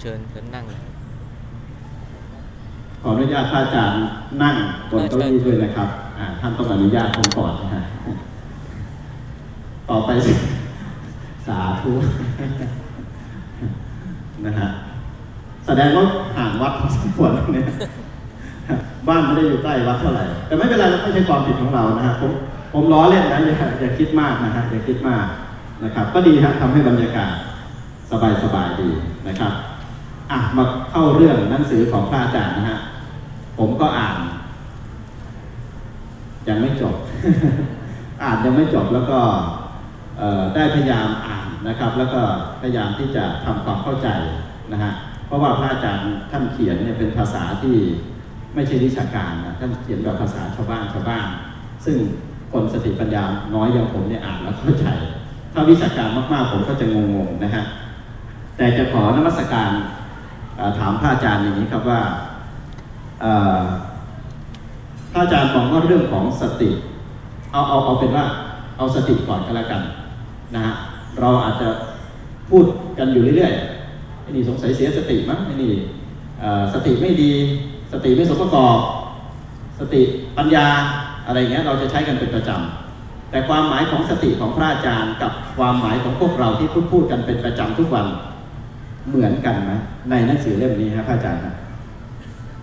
เชิญเชิญนั่งขออนุญาตพระอาจารย์นั่งบนเก้าอี้ด้วยนะครับท่านต้องอนุญาตผมก่อนนะฮะต่อไปสิสาธุนะฮะแสดงว่าห่างวัดพอสมควรเนี่ยบ้านไม่ได้อยู่ใกล้วัดเท่าไหร่ แต่ไม่เป็นไรไม่ใช่ความผิดของเรานะฮะผมผมล้อเล่นนะอย่าอย่าคิดมากนะฮะอย่าคิดมากนะครับ ก็ดีครับทำให้บรรยากาศสบายสบายๆดีนะครับ อะมาเข้าเรื่องหนังสือของพระอาจารย์นะฮะ ผมก็อ่าน ยังไม่จบ อ่านยังไม่จบแล้วก็ได้พยายามอ่านนะครับ แล้วก็พยายามที่จะทำความเข้าใจนะฮะเพราะว่าพระอาจารย์ท่านเขียนเนี่ยเป็นภาษาที่ไม่ใช่วิชาการนะท่านเขียนแบบภาษาชาวบ้านชาวบ้าน ซึ่งคนสติปัญญาน้อยอย่างผมเนี่ยอ่านแล้วเข้าใจ ถ้าวิชาการมากๆผมก็จะงงๆนะฮะแต่จะขอนมัสการ ถามพระอาจารย์อย่างนี้ครับว่าพระอาจารย์มองว่าเรื่องของสติ เอาเอาเอาเป็นว่าเอาสติก่อนก็แล้วกันนะฮะเราอาจจะพูดกันอยู่เรื่อยๆไอ้นี่สงสัยเสียสติมั้งไอ้นี่สติไม่ดี สติไม่สมประกอบ สติปัญญาอะไรเงี้ยเราจะใช้กันเป็นประจำแต่ความหมายของสติของพระอาจารย์กับความหมายของพวกเราที่พูดพูดกันเป็นประจำทุกวัน เหมือนกันไหมในหนังสือเล่มนี้ครับพระอาจารย์ครับ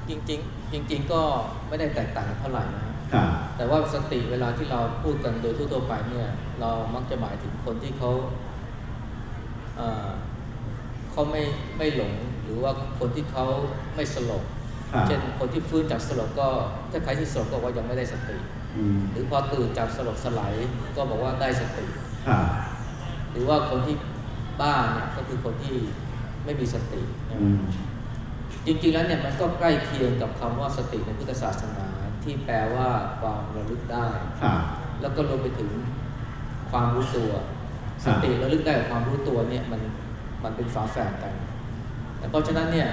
จริงๆ จริง ๆ ก็ไม่ได้แตกต่างกันเท่าไหร่นะฮะครับแต่ว่าสติเวลาที่เราพูดกันโดยทั่วๆไปเนี่ยเรามักจะหมายถึงคนที่เขาเอ่อเขาไม่ไม่หลงหรือว่าคนที่เขาไม่สลบครับเช่นคนที่ฟื้นจากสลบก็ถ้าใครที่สลบก็บอกว่ายังไม่ได้สติอืมหรือพอตื่นจากสลบสลายก็บอกว่าได้สติครับหรือว่าคนที่บ้าเนี่ยก็คือคนที่ ไม่มีสตินะอืมจริงๆแล้วเนี่ยมันก็ใกล้เคียงกับคำว่าสติในพุทธศาสนาที่แปลว่าความระลึกได้ครับแล้วก็รวมไปถึงความรู้ตัวคสรับติระลึกได้กับความรู้ตัวเนี่ยมันมันเป็นฝาแฝดกันแต่เพราะฉะนั้นเนี่ย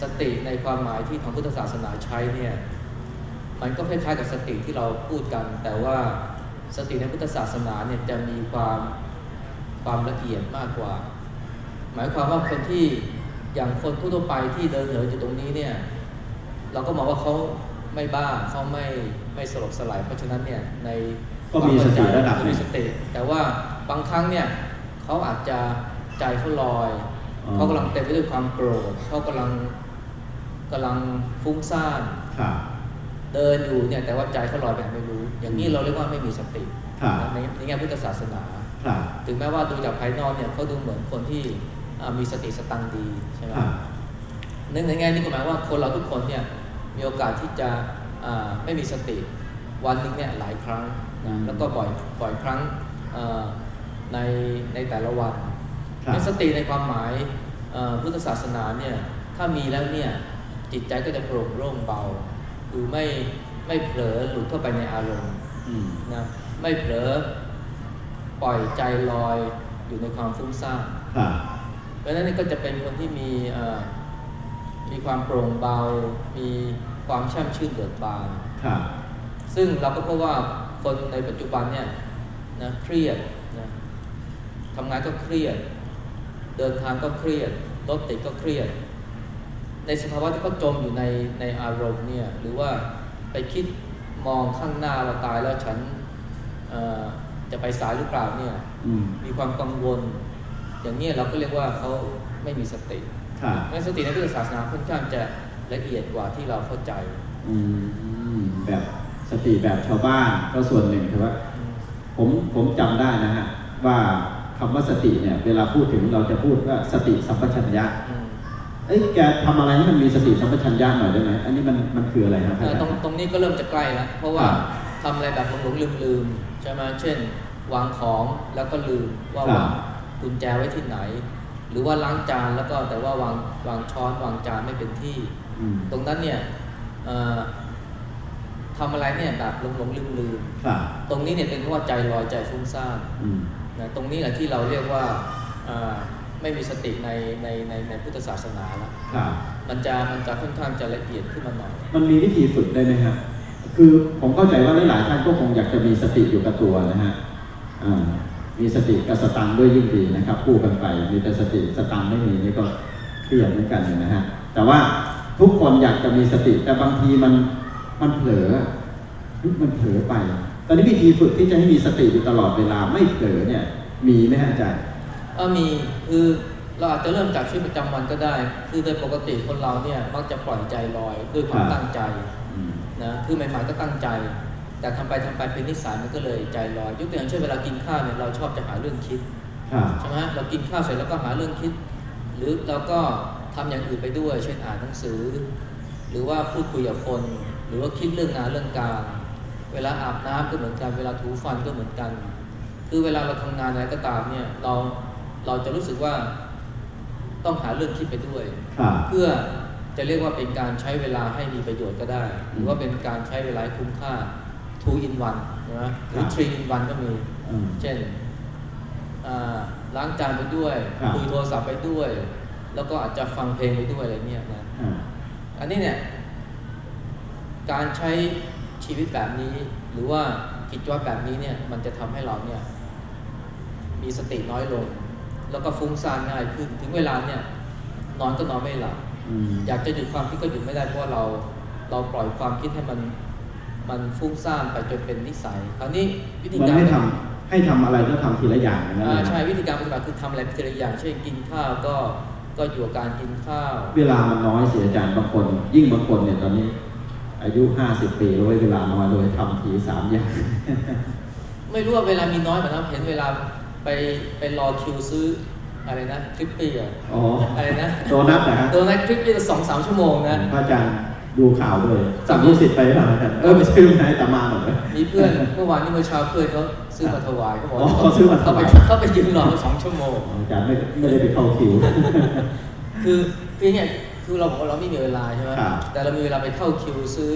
สติในความหมายที่ทางพุทธศาสนาใช้เนี่ยมันก็คล้ายๆกับสติที่เราพูดกัน แต่ว่าสติในพุทธศาสนาเนี่ยจะมีความความละเอียดมากกว่า หมายความว่าคนที่อย่างคนทั่วๆไปที่เดินเหินอยู่ตรงนี้เนี่ยเราก็มองว่าเขาไม่บ้าเขาไม่ไม่สลบสลายเพราะฉะนั้นเนี่ยในก็มีสติระดับหนึ่งก็มีสติแต่ว่าบางครั้งเนี่ยเขาอาจจะใจเขาลอยอ๋อเขากำลังเต็มไปด้วยความโกรธเขากำลังกำลังฟุ้งซ่านครับเดินอยู่เนี่ยแต่ว่าใจเขาลอยไปไหนไม่รู้ อย่างนี้เราเรียกว่าไม่มีสติครับในในแง่พุทธศาสนาครับถึงแม้ว่าดูจากภายนอกเนี่ยเขาดูเหมือนคนที่อ่า มีสติสตังค์ดีใช่ไหมครับในในแง่นี้ก็หมายว่าคนเราทุกคนเนี่ยมีโอกาสที่จะอ่าไม่มีสติวันหนึ่งเนี่ยหลายครั้งอืนะมแล้วก็บ่อยบ่อยครั้งอ่าในในแต่ละวันครับในสติในความหมายเอ่อพุทธศาสนาเนี่ยถ้ามีแล้วเนี่ยจิตใจก็จะโปร่งโล่งเบาคือไม่ไม่เผลอหลุดเข้าไปในอารมณ์อืมนะไม่เผลอปล่อยใจลอยอยู่ในความฟุ้งซ่านครับ เพราะฉะนั้นนี่ก็จะเป็นคนที่มีเอ่อมีความโปร่งเบา มีความแช่มชื่นเบิกบานครับซึ่งเราก็พบว่าคนในปัจจุบันเนี่ยนะเครียดนะทำงานก็เครียด เดินทางก็เครียดรถติดก็เครียด ในสภาวะที่เขาจมอยู่ในในอารมณ์เนี่ยหรือว่าไปคิดมองข้างหน้าเราตายแล้วฉันเอ่อจะไปสายหรือเปล่าเนี่ยอืมมีความกังวล อย่างนี้เราก็เรียกว่าเขาไม่มีสติครับงั้นสติในพุทธศาสนาค่อนข้างจะละเอียดกว่าที่เราเข้าใจอืมแบบสติแบบชาวบ้านก็ส่วนหนึ่งแต่ว่า ผมผมจำได้นะฮะว่าคำว่าสติเนี่ย เวลาพูดถึงเราจะพูดว่าสติสัมปชัญญะอืมเอ้ยแกทำอะไรให้มันมีสติสัมปชัญญะหน่อยได้ไหมอันนี้มันมันคืออะไรครับเอ่อตรงตรงนี้ก็เริ่มจะใกล้แล้วเพราะว่าครับทำอะไรแบบหลงๆลืมๆใช่ไหมเช่น วางของแล้วก็ลืมว่าครับวาง กุญแจไว้ที่ไหน หรือว่าล้างจานแล้วก็แต่ว่าวางวางช้อนวางจานไม่เป็นที่อืมตรงนั้นเนี่ยเอ่อทำอะไรเนี่ยแบบหลงๆลืมครับๆตรงนี้เนี่ยเป็นเพราะว่าใจลอยใจฟุ้งซ่านอืมนะตรงนี้แหละที่เราเรียกว่าอ่าไม่มีสติในในในในพุทธศาสนาแล้วครับมันจะมันจะค่อนข้างจะละเอียดขึ้นมาหน่อย มันมีวิธีฝึกได้ไหมครับ คือผมเข้าใจว่าหลายๆท่านก็คงอยากจะมีสติอยู่กับตัวนะฮะอ่า มีสติกับสตังค์ด้วยยิ่งดีนะครับคู่กันไป มีแต่สติสตังค์ไม่มีนี่ก็คเปลี่ยนเหมือนกันนะฮะแต่ว่าทุกคนอยากจะมีสติ แต่บางทีมันมันเผลอมันเผลอไป ตอนนี้วิธีฝึกที่จะให้มีสติอยู่ตลอดเวลาไม่เผลอเนี่ย มีไหมฮะอาจารย์ก็มีคือเราอาจจะเริ่มจากชีวิตประจำวันก็ได้ คือโดยปกติคนเราเนี่ยมักจะปล่อยใจลอยด้วยความครับตั้งใจอืมนะคือใหม่ๆก็ตั้งใจ แต่ทำไปทำไปเป็นนิสัยมันก็เลยใจลอยยกตัวอย่างเช่นเวลากินข้าวเนี่ยเราชอบจะหาเรื่องคิดครับใช่ไหมเรากินข้าวเสร็จแล้วก็หาเรื่องคิด หรือเราก็ทำอย่างอื่นไปด้วย เช่นอ่านหนังสือ หรือว่าพูดคุยกับคน หรือว่าคิดเรื่องงานเรื่องการเวลาอาบน้ำก็เหมือนกัน เวลาถูฟันก็เหมือนกัน คือเวลาเราทำงานอะไรก็ตามเนี่ยเราเราจะรู้สึกว่าต้องหาเรื่องคิดไปด้วยครับเพื่อจะเรียกว่าเป็นการใช้เวลาให้มีประโยชน์ก็ได้ หรือว่าเป็นการใช้เวลาให้คุ้มค่า two in one ใช่ไหมหรือ three in one ก็มีอืมเช่นอ่าล้างจานไปด้วยครับคุยโทรศัพท์ไปด้วย แล้วก็อาจจะฟังเพลงไปด้วยอะไรเนี่ยนะอ่าอันนี้เนี่ย การใช้ชีวิตแบบนี้ หรือว่ากิจวัตรแบบนี้เนี่ย มันจะทำให้เราเนี่ย มีสติน้อยลง แล้วก็ฟุ้งซ่านง่ายขึ้น ถึงเวลาเนี่ย นอนก็นอนไม่หลับอืมอยากจะหยุดความคิดก็หยุดไม่ได้เพราะว่าเรา เราปล่อยความคิดให้มัน มันฟุ้งซ่านไปจนเป็นนิสัยคราวนี้วิธีมันการให้ทำให้ทำอะไรก็ทำทีละอย่างอย่างนั้นอ่านะใช่วิธีการปฏิบัติคือทำอะไรเป็นทีละอย่าง เช่นกินข้าวก็ก็อยู่กับการกินข้าว เวลามันน้อยเสียอาจารย์บางคน ยิ่งบางคนเนี่ยตอนนี้ อายุห้าสิบปีแล้วเวลาน้อยเลยทำทีสามอย่าง ไม่รู้ว่าเวลามีน้อยเหมือนกันเห็นเวลาไปไปรอคิวซื้ออะไรนะทริปปี้อะอ๋อออะไรนะโดนัทนะฮะโดนัททริปปี้สองสามชั่วโมงนะพระอาจารย์ ดูข่าวด้วยสั่งลูกศิษย์ไปหรือเปล่าอาจารย์เออไม่ใช่ลูกนายตามาหรอกมีเพื่อนเมื่อวานนี้เมื่อเช้าเพื่อนเขาซื้อมาถวายเขาบอกอ๋อว่าเขาซื้อมาถวายเขาไปเขาไปยืนรอสองชั่วโมงอาจารย์ไม่ไม่ได้ไปเข้าคิว คือคือเนี่ยคือเราบอกว่าเราไม่มีเวลาใช่ไหมครับแต่เรามีเวลาไปเข้าคิวซื้อ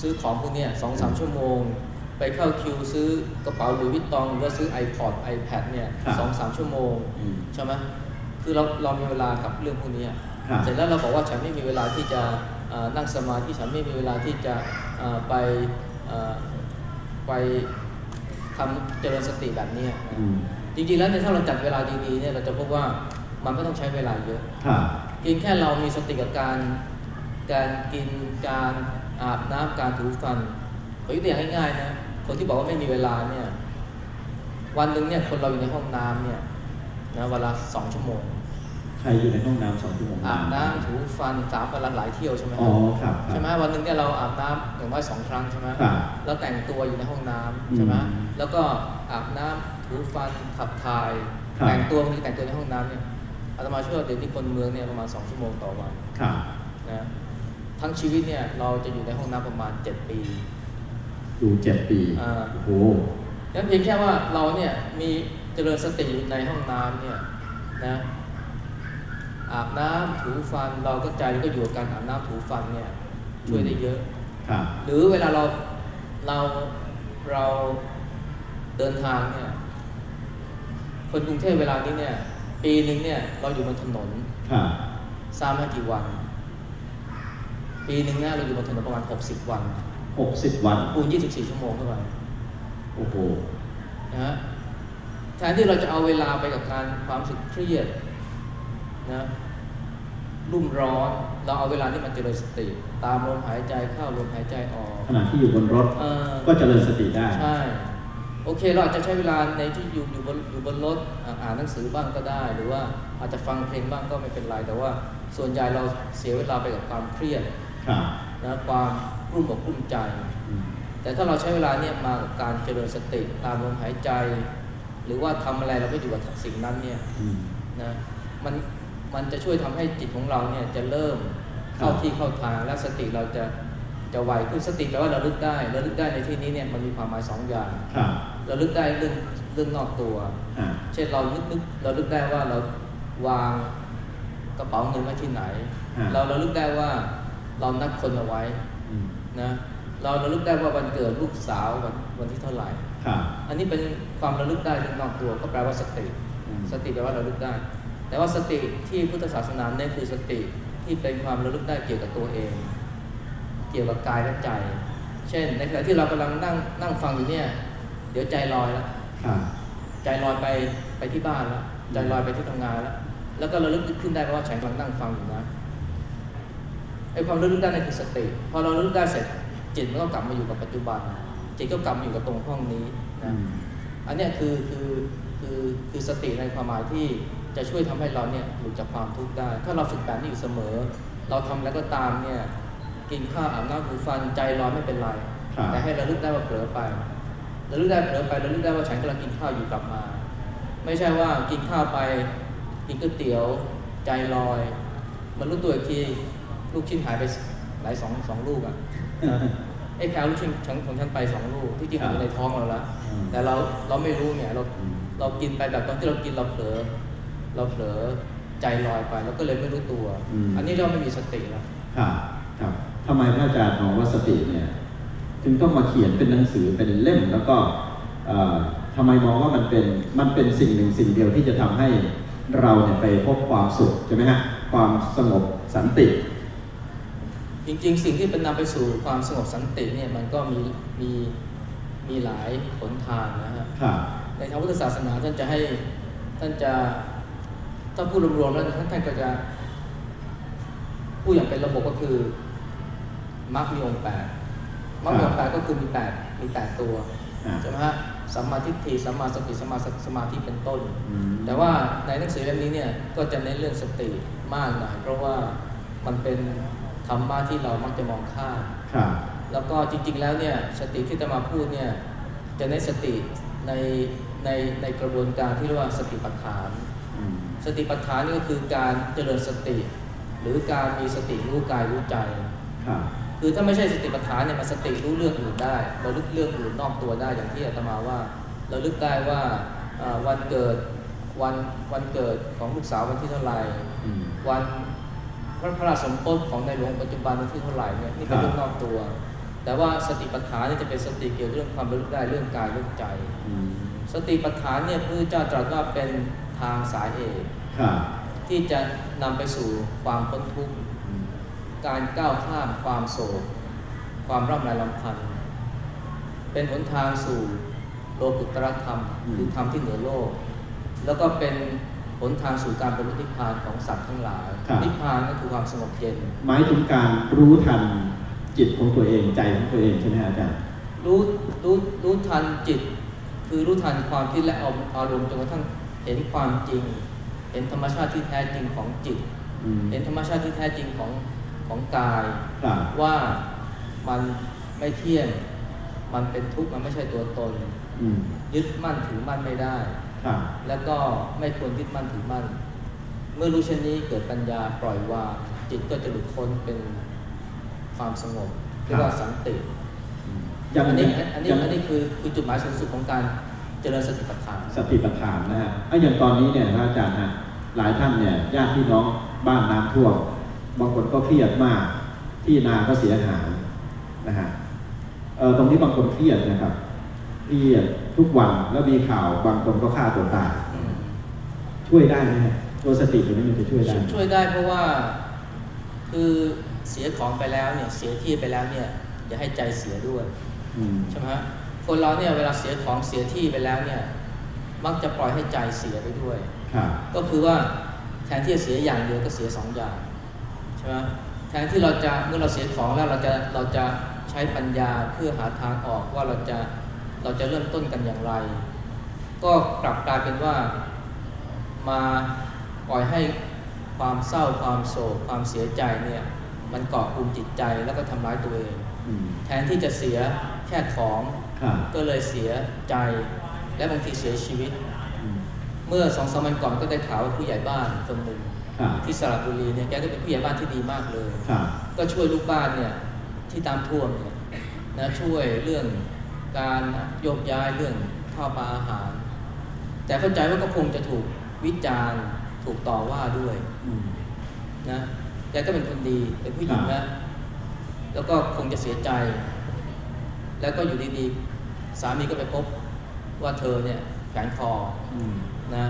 ซื้อของพวกเนี้ยสองสามชั่วโมง ไปเข้าคิวซื้อกระเป๋าหรือวิตตองหรือว่าซื้อ iPod iPad เนี่ยครับสองสามชั่วโมงอืมใช่ไหมคือเราเรามีเวลากับเรื่องพวกเนี้ยครับเสร็จแล้วเราบอกว่าฉันไม่มีเวลาที่จะเอ่อ นั่งสมาธิฉันไม่มีเวลาที่จะเอ่อไปเอ่อไปทำเจริญสติแบบเนี้ยนะอืมจริงๆแล้วเนี่ยถ้าเราจัดเวลาดีๆเนี่ยเราจะพบว่ามันไม่ต้องใช้เวลาเยอะครับเพียงแค่เรามีสติกับการการกินการอาบน้ำการถูฟันผมยกตัวอย่างง่ายๆนะคนที่บอกว่าไม่มีเวลาเนี่ย วันหนึ่งเนี่ยคนเราอยู่ในห้องน้ำเนี่ยนะเวลาสองชั่วโมงใครอยู่ในห้องน้ำสองชั่วโมงอาบน้ำถูฟันสามวันละหลายเที่ยวใช่ไหมอ๋อครับใช่ไหมวันหนึ่งเนี่ยเราอาบน้ำอย่างน้อยสองครั้งใช่ไหมครับแล้วแต่งตัวอยู่ในห้องน้ำใช่ไหมอืมแล้วก็อาบน้ำถูฟันขับถ่ายครับแต่งตัวบางทีแต่งตัวในห้องน้ำเนี่ยอาตมาเชื่อว่าเดี๋ยวนี้คนเมืองเนี่ยประมาณสองชั่วโมงต่อวันครับนะทั้งชีวิตเนี่ยเราจะอยู่ในห้องน้ำประมาณเจ็ดปีอยู่เจ็ดปีอ่าโอ้โหงั้นเพียงแค่ว่าเราเนี่ยมีเจริญสติอยู่ในห้องน้ำเนี่ยนะ อาบน้ำถูฟันเราก็ใจก็อยู่กับการอาบน้ำถูฟันเนี่ยช่วยได้เยอะครับหรือเวลาเราเราเราเดินทางเนี่ยคนกรุงเทพเวลานี้เนี่ย ปีหนึ่งเนี่ยเราอยู่บนถนนครับสามห้ากี่วัน ปีหนึ่งเนี่ยเราอยู่บนถนนประมาณหกสิบวันหกสิบวันคูณยี่สิบสี่ชั่วโมงเข้าไปโอ้โหนะฮะแทนที่เราจะเอาเวลาไปกับการความรู้สึกเครียด นะรุ่มร้อน เราเอาเวลาที่มันเจริญสติ ตามลมหายใจเข้าลมหายใจออกขณะที่อยู่บนรถเออก็เจริญสติได้ใช่โอเคเราอาจจะใช้เวลาในที่อยู่อยู่บนอยู่บนรถอ่าอ่านหนังสือบ้างก็ได้ หรือว่าอาจจะฟังเพลงบ้างก็ไม่เป็นไร แต่ว่าส่วนใหญ่เราเสียเวลาไปกับความเครียดครับนะความกลุ้มอกกลุ้มใจอืมแต่ถ้าเราใช้เวลาเนี่ยมากับการเจริญสติตามลมหายใจ หรือว่าทำอะไรเราก็อยู่กับสิ่งนั้นเนี่ยอืมนะมัน มันจะช่วยทำให้จิตของเราเนี่ยจะเริ่มเข้าครับที่เข้าทางและสติเราจะจะไวขึ้นสติแปลว่าเราลึกได้ระลึกได้ในที่นี้เนี่ยมันมีความหมายสองอย่างครับเราลึกได้เรื่องเรื่องนอกตัวอ่าเช่นเรานึกนึกเราลึกได้ว่าเราวางกระเป๋าเงินไว้ที่ไหนอ่าเราเราลึกได้ว่าเรานัดคนเอาไว้อืมนะเราระลึกได้ว่าวันเกิดลูกสาววันวันที่เท่าไหร่ครับอันนี้เป็นความระลึกได้เรื่องนอกตัวก็แปลว่าสติอืมสติแปลว่าระลึกได้ แต่ว่าสติที่พุทธศาสนาเน้นคือสติที่เป็นความระลึกได้เกี่ยวกับตัวเอง เกี่ยวกับกายและใจ เช่น ในขณะที่เรากำลังนั่งนั่งฟังอยู่เนี่ย เดี๋ยวใจลอยแล้วครับใจลอยไปไปที่บ้านแล้วใจลอยไปที่ทำงานแล้วแล้วก็ระลึกขึ้นได้ว่าฉันกำลังนั่งฟังอยู่นะไอ้ความระลึกได้นั่นคือสติพอเราระลึกได้เสร็จจิตมันก็กลับมาอยู่กับปัจจุบัน จิตก็กลับมาอยู่กับตรงห้องนี้นะอันนี้คือคือคือคือสติในความหมายที่ จะช่วยทำให้เราเนี่ยหลุดจากความทุกข์ได้ ถ้าเราฝึกแบบนี้อยู่เสมอ เราทำแล้วก็ตามเนี่ยกินข้าวอาบน้ำหูฟันใจลอยไม่เป็นไร แต่ให้ระลึกได้ว่าเผลอไประลึกได้เผลอไประลึกได้ว่าฉันกำลังกินข้าวอยู่กลับมา ไม่ใช่ว่ากินข้าวไปกินก๋วยเตี๋ยว ใจลอย มันรู้ตัวอีกทีลูกชิ้นหายไปหลายสองสองลูกอะ่ะไอ้แคลลูกชิ้นของฉันไปสองลูกที่จริงอยู่ในท้องเราแล้วแต่เราเราไม่รู้เนี่ยเราเรากินไปแบบตอนที่เรากินเราเผลอ เราเผลอใจลอยไปแล้วก็เลยไม่รู้ตัว อันนี้เราไม่มีสติแล้วครับครับทำไมพระอาจารย์มองว่าสติเนี่ยจึงต้องมาเขียนเป็นหนังสือเป็นเล่มแล้วก็ทำไมมองว่ามันเป็นมันเป็นสิ่งหนึ่งสิ่งเดียวที่จะทำให้เราเนี่ยไปพบความสุขใช่ไหมฮะความสงบสันติ จริงๆ สิ่งที่เป็นนำไปสู่ความสงบสันติเนี่ยมันก็มีมีมีหลายผลทางนะฮะในทางพุทธศาสนาท่านจะให้ท่านจะ ถ้าพูดรวมๆแล้วท่านท่านก็จะพูดอย่างเป็นระบบก็คือมรรคมีองค์แปดมรรคมีองค์แปดก็คือมีแปดมีแปดตัวใช่ไหมฮะสัมมาทิฏฐิสัมมาสติสัมมาสมาธิเป็นต้น แต่ว่าในหนังสือเล่มนี้เนี่ยก็จะเน้นเรื่องสติมากหน่อยเพราะว่ามันเป็นธรรมะที่เรามักจะมองข้ามแล้วก็จริงๆแล้วเนี่ยสติที่จะมาพูดเนี่ยจะเน้นสติในในในกระบวนการที่เรียกว่าสติปัฏฐาน สติปัฏฐานนี่ก็คือการเจริญสติ หรือการมีสติรู้กายรู้ใจคือถ้าไม่ใช่สติปัฏฐานเนี่ยมันสติรู้เรื่องอื่นได้เราลึกเรื่องอื่นนอกตัวได้อย่างที่อาตมาว่า เราลึกได้ว่าวันเกิดวันวันเกิดของลูกสาววันที่เท่าไหร่วันพระพระราชสมภพของในหลวงปัจจุบันวันที่เท่าไหร่เนี่ยนี่เป็นเรื่องนอกตัว แต่ว่าสติปัฏฐานนี่จะเป็นสติเกี่ยวกับเรื่องความระลึกได้เรื่องกายเรื่องใจ สติปัฏฐานเนี่ยพระเจ้าตรัสว่าเป็นทางสายเอกที่จะนำไปสู่ความพ้นทุกข์การก้าวข้ามความโศก ความร่ำไรลำพันธ์เป็นหนทางสู่โลกุตรธรรมคือธรรมที่เหนือโลก แล้วก็เป็นหนทางสู่การบรรลุนิพพานของสัตว์ทั้งหลาย นิพพานก็คือความสงบเย็นหมายถึงการรู้ทันจิตของตัวเองใจของตัวเองใช่ไหมอาจารย์รู้รู้รู้ทันจิต คือรู้ทันความคิดและอารมณ์จนกระทั่ง เห็นความจริง เห็นธรรมชาติที่แท้จริงของจิต เห็นธรรมชาติที่แท้จริงของของกายว่ามันไม่เที่ยง มันเป็นทุกข์มันไม่ใช่ตัวตนยึดมั่นถือมั่นไม่ได้แล้วก็ไม่ควรยึดมั่นถือมั่น เมื่อรู้เช่นนี้เกิดปัญญาปล่อยวางจิตก็จะหลุดพ้นเป็นความสงบเรียกว่าสันติอันนี้อันนี้อันนี้คือคือจุดหมายสูงสุดของการ เจริญสติปัฏฐาน สติปัฏฐานนะฮะไอ้อย่างตอนนี้เนี่ยอาจารย์ฮะหลายท่านเนี่ยญาติพี่น้องบ้านน้ำท่วมบางคนก็เครียดมาก ที่นาก็เสียหายนะฮะเออตรงนี้บางคนเครียดนะครับเครียดทุกวันแล้วมีข่าวบางคนก็ฆ่าตัวตายช่วยได้ไหมตัวสติตัวนี้มันจะช่วยได้ช่วยได้เพราะว่าคือเสียของไปแล้วเนี่ยเสียที่ไปแล้วเนี่ยอย่าให้ใจเสียด้วยใช่ไหม คนเราเนี่ยเวลาเสียของเสียที่ไปแล้วเนี่ย มักจะปล่อยให้ใจเสียไปด้วย ก็คือว่าแทนที่จะเสียอย่างเดียวก็เสียสองอย่างช่ไหมแทนที่เราจะเมื่อเราเสียของแล้วเราจะเราจะใช้ปัญญาเพื่อหาทางออกว่าเราจะเราจะเริ่มต้นกันอย่างไร ก็กลับกลายเป็นว่ามาปล่อยให้ความเศร้าความโศกความเสียใจเนี่ย มันเกาะกลุ่มจิตใจแล้วก็ทำร้ายตัวเอง แทนที่จะเสียแค่ของ ก็เลยเสียใจและบางทีเสียชีวิต เมื่อสองสามวันก่อนก็ได้ข่าวว่าผู้ใหญ่บ้านคนหนึ่งที่สระบุรีเนี่ยแกก็เป็นผู้ใหญ่บ้านที่ดีมากเลย ก็ช่วยลูกบ้านเนี่ยที่ตามท่วมเนี่ยนะช่วยเรื่องการโยกย้ายเรื่องข้าวปลาอาหาร แต่เข้าใจว่าก็คงจะถูกวิจารณ์ถูกต่อว่าด้วยนะแกก็เป็นคนดีเป็นผู้หญิงนะแล้วก็คงจะเสียใจ แล้วก็อยู่ดีๆ สามีก็ไปพบว่าเธอเนี่ยแขนคอนะ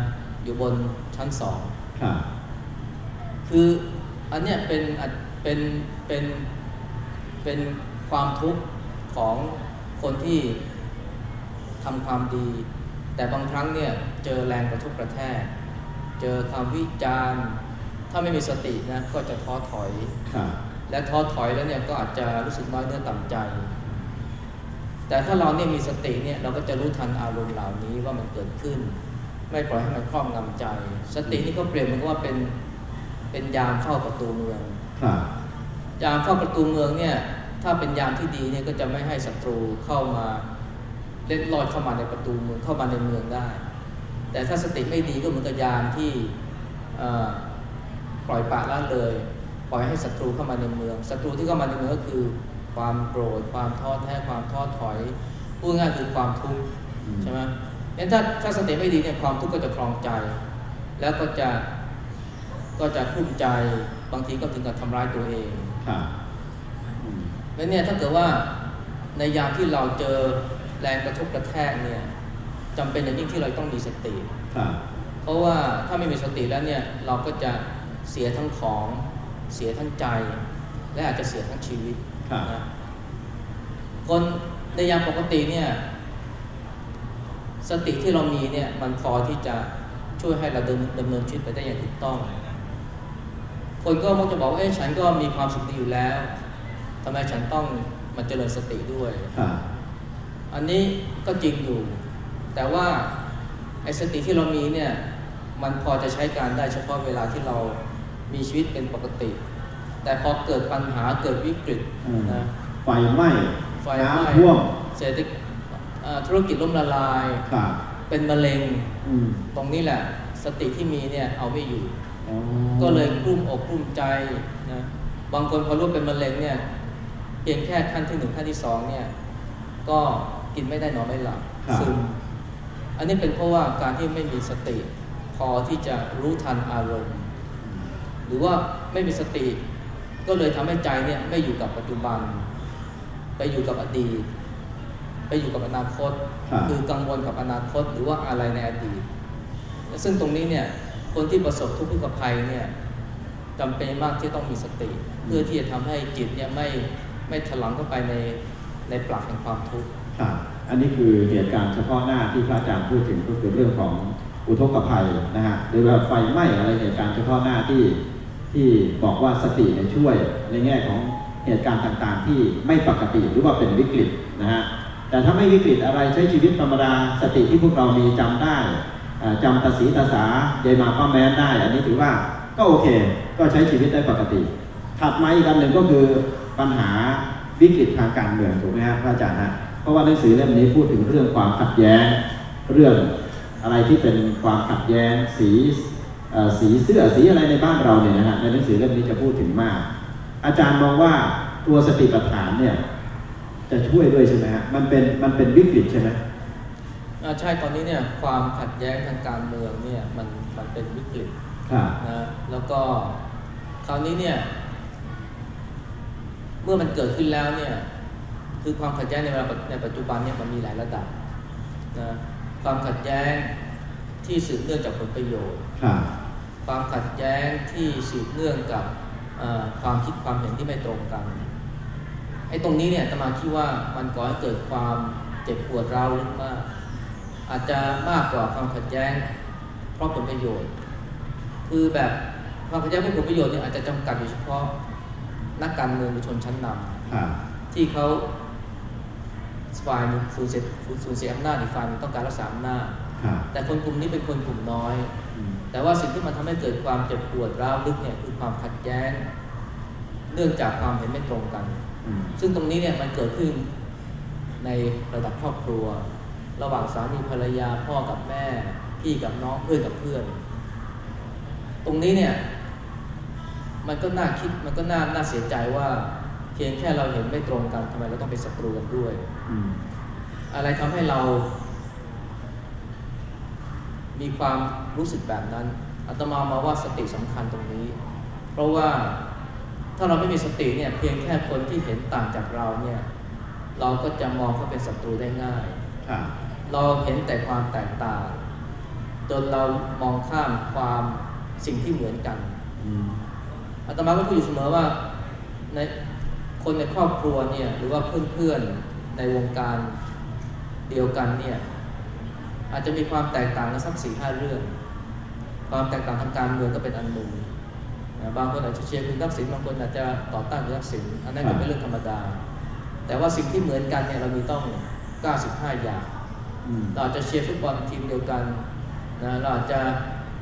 อยู่บนชั้นสองคืออันเนี้ยเป็นเป็นเป็นเป็นความทุกข์ของคนที่ทำความดี แต่บางครั้งเนี่ยเจอแรงกระทุกกระแทก เจอคำวิจารณ์ ถ้าไม่มีสตินะก็จะท้อถอยครับและท้อถอยแล้วเนี่ยก็อาจจะรู้สึกน้อยเนื้อต่ำใจ แต่ถ้าเราเนี่ยมีสติเนี่ยเราก็จะรู้ทันอารมณ์เหล่านี้ว่ามันเกิดขึ้น ไม่ปล่อยให้มันครอบงำใจ สตินี่ก็เปรียบเหมือนกับว่าเป็นเป็นยามเฝ้าประตูเมืองครับยามเฝ้าประตูเมืองเนี่ยถ้าเป็นยามที่ดีเนี่ยก็จะไม่ให้ศัตรูเข้ามาเล็ดลอดเข้ามาในประตูเมืองเข้ามาในเมืองได้ แต่ถ้าสติไม่ดีก็เหมือนกับยามที่เอ่อปล่อยปละละเลย ปล่อยให้ศัตรูเข้ามาในเมืองศัตรูที่เข้ามาในเมืองก็คือ ความโกรธ ความท้อแท้ความท้อถอยพูดง่ายๆคือความทุกข์อืมใช่ไหมงั้นถ้าถ้าสติไม่ดีเนี่ยความทุกข์ก็จะครองใจ แล้วก็จะก็จะคุ้มใจบางทีก็ถึงกับทำร้ายตัวเองครับอืมแล้วเนี่ยถ้าเกิดว่าในยามที่เราเจอแรงกระทบกระแทกเนี่ยจำเป็นอย่างยิ่งที่เราต้องมีสติครับเพราะว่าถ้าไม่มีสติแล้วเนี่ยเราก็จะเสียทั้งของเสียทั้งใจ และอาจจะเสียทั้งชีวิต ครับนะคนในยามปกติเนี่ยสติที่เรามีเนี่ยมันพอที่จะช่วยให้เราดำดำเนินชีวิตไปได้อย่างถูกต้อง คนก็มักจะบอกว่าเอ้ฉันก็มีความสุขดีอยู่แล้วทำไมฉันต้องมาเจริญสติด้วยครับอันนี้ก็จริงอยู่ แต่ว่าไอ้สติที่เรามีเนี่ยมันพอจะใช้การได้เฉพาะเวลาที่เรามีชีวิตเป็นปกติ แต่พอเกิดปัญหาเกิดวิกฤตอืมนะไฟไหม้ไฟไหม้น้ำท่วมเศรษฐกิจเอ่อธุรกิจล่มละลายครับเป็นมะเร็งอืมตรงนี้แหละ สติที่มีเนี่ยเอาไม่อยู่อ๋อก็เลยกลุ้มอกกลุ้มใจนะบางคนพอรู้เป็นมะเร็งเนี่ยเพียงแค่ขั้นที่หนึ่งขั้นที่สองเนี่ยก็กินไม่ได้นอนไม่หลับครับซึมอันนี้เป็นเพราะว่าการที่ไม่มีสติ พอที่จะรู้ทันอารมณ์ หรือว่าไม่มีสติ ก็เลยทำให้ใจเนี่ยไม่อยู่กับปัจจุบัน ไปอยู่กับอดีต ไปอยู่กับอนาคตครับอกังวลกับอนาคตหรือว่าอะไรในอดีต ซึ่งตรงนี้เนี่ยคนที่ประสบทุกข์ทุกข์ภัยเนี่ยจำเป็นมากที่ต้องมีสติ เพื่อที่จะทำให้จิตเนี่ยไม่ไม่ถลำเข้าไปในในปลักแห่งความทุกข์ครับอันนี้คือเหตุการณ์เฉพาะหน้าที่พระอาจารย์พูดถึงก็คือเรื่องของอุทกภัยนะฮะหรือว่าไฟไหม้อะไรเหตุการณ์เฉพาะหน้าที่ ที่บอกว่าสติเนี่ยช่วยในแง่ของเหตุการณ์ต่างๆ ที่ไม่ปกติหรือว่าเป็นวิกฤตนะฮะแต่ถ้าไม่วิกฤตอะไรใช้ชีวิตธรรมดาสติที่พวกเรามีจำได้อ่าจำตาสีตาสายายมาป้าแม้นได้ อันนี้ถือว่าก็โอเค ก็ใช้ชีวิตได้ปกติ ถัดมาอีกอันหนึ่งก็คือปัญหาวิกฤตทางการเมืองถูกไหมครับพระอาจารย์ฮะเพราะว่าหนังสือเล่มนี้พูดถึงเรื่องความขัดแย้งเรื่องอะไรที่เป็นความขัดแย้งสี สีเสื้อสีอะไรในบ้านเราเนี่ยนะฮะในหนังสือเล่มนี้จะพูดถึงมาก อาจารย์มองว่าตัวสติปัฏฐานเนี่ยจะช่วยด้วยใช่ไหมฮะมันเป็นมันเป็นวิกฤตใช่ไหมอ่าใช่ตอนนี้เนี่ยความขัดแย้งทางการเมืองเนี่ยมันมันเป็นวิกฤตครับนะแล้วก็คราวนี้เนี่ยเมื่อมันเกิดขึ้นแล้วเนี่ยคือความขัดแย้งในเวลาในปัจจุบันเนี่ยมันมีหลายระดับนะความขัดแย้งที่สืบเนื่องจากผลประโยชน์ ครับความขัดแย้งที่สืบเนื่องกับเอ่อความคิดความเห็นที่ไม่ตรงกันไอ้ตรงนี้เนี่ยอาตมาคิดว่ามันก่อให้เกิดความเจ็บปวดร้าวลึกมากอาจจะมากกว่าความขัดแย้งเพราะผลประโยชน์ คือแบบความขัดแย้งเพราะผลประโยชน์เนี่ยอาจจะจำกัดอยู่เฉพาะนักการเมืองหรือชนชั้นนำครับที่เขาฝ่ายหนึ่งสูญเสียสูญเสียอำนาจอีกฝ่ายหนึ่งต้องการรักษาอำนาจครับแต่คนกลุ่มนี้เป็นคนกลุ่มน้อยอืม แต่ว่าสิ่งที่มันทำให้เกิดความเจ็บปวดร้าวลึกเนี่ยคือความขัดแย้ง เนื่องจากความเห็นไม่ตรงกันอืมซึ่งตรงนี้เนี่ยมันเกิดขึ้นในระดับครอบครัว ระหว่างสามีภรรยาพ่อกับแม่ พี่กับน้องเพื่อนกับเพื่อน ตรงนี้เนี่ยมันก็น่าคิดมันก็น่าน่าเสียใจว่าเพียงแค่เราเห็นไม่ตรงกันทำไมเราต้องเป็นศัตรูกันด้วยอืมอะไรทำให้เรา มีความรู้สึกแบบนั้นอาตมามาว่าสติสำคัญตรงนี้ เพราะว่าถ้าเราไม่มีสติเนี่ยเพียงแค่คนที่เห็นต่างจากเราเนี่ยเราก็จะมองเขาเป็นศัตรูได้ง่ายครับเราเห็นแต่ความแตกต่าง จนเรามองข้ามความสิ่งที่เหมือนกันอืมอาตมาก็พูดอยู่เสมอว่าในคนในครอบครัวเนี่ยหรือว่าเพื่อนๆในวงการเดียวกันเนี่ย อาจจะมีความแตกต่างกันสักสี่ห้าเรื่องคความแตกต่างทางการเมืองก็เป็นอันหนึ่งนะบางคนอาจจะเชียร์คุณทักษิณบางคนอาจจะต่อต้านคุณทักษิณอันนั้นก็เป็นเรื่องธรรมดา แต่ว่าสิ่งที่เหมือนกันเนี่ยเรามีต้อง 95 อย่างอืมเราอาจจะเชียร์ฟุตบอลทีมเดียวกันนะเราอาจจะ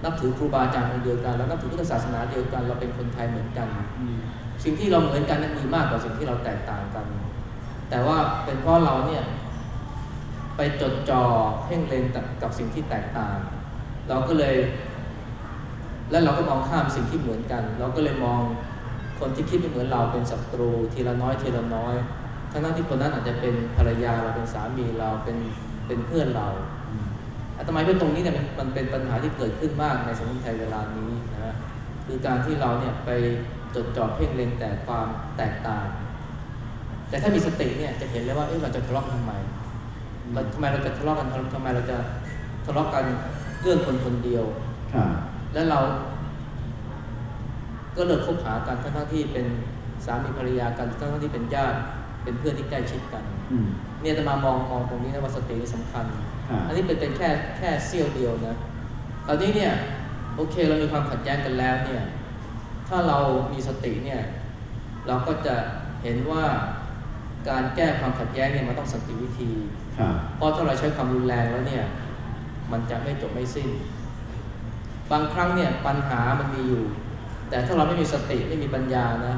นับถือครูบาอาจารย์องค์เดียวกันแล้วนับถือพุทธศาสนาเดียวกัน เราเป็นคนไทยเหมือนกันอืมสิ่งที่เราเหมือนกันนั้นมีมากกว่าสิ่งที่เราแตกต่างกัน แต่ว่าเป็นเพราะเราเนี่ย ไปจดจ่อเพ่งเล็งกับสิ่งที่แตกต่าง เราก็เลย และเราก็มองข้ามสิ่งที่เหมือนกัน เราก็เลยมองคนที่คิดไม่เหมือนเราเป็นศัตรูทีละน้อยทีละน้อยทั้งนั้นที่คนนั้นอาจจะเป็นภรรยาเราเป็นสามีเราเป็นเป็นเพื่อนเราอืมอาตมาว่าตรงนี้เนี่ยมันเป็นปัญหาที่เกิดขึ้นมากในสังคมไทยเวลานี้นะฮะคือการที่เราเนี่ยไปจดจ่อเพ่งเล็งแต่ความแตกต่าง แต่ถ้ามีสติเนี่ยจะเห็นเลยว่าเอ๊ะเราจะทะเลาะกันทำไม ทำไมเราจะทะเลาะกันทำไมเราจะทะเลาะกันเรื่องคนคนเดียวครับและเรา ก็เลิกคบหากันทั้งๆที่เป็นสามีภรรยากันทั้งๆที่เป็นญาติเป็นเพื่อนที่ใกล้ชิดกันอืมเนี่ยจะมามองมองตรงนี้นะว่าสตินี่สำคัญครับอันนี้เป็นเป็นแค่แค่เสี้ยวเดียวนะตอนนี้เนี่ยโอเคเรามีความขัดแย้งกันแล้วเนี่ย ถ้าเรามีสติเนี่ย เราก็จะเห็นว่าการแก้ความขัดแย้งเนี่ยมันต้องสันติวิธีครับ เพราะถ้าเราใช้ความรุนแรงแล้วเนี่ยมันจะไม่จบไม่สิ้น บางครั้งเนี่ยปัญหามันมีอยู่ แต่ถ้าเราไม่มีสติไม่มีปัญญานะ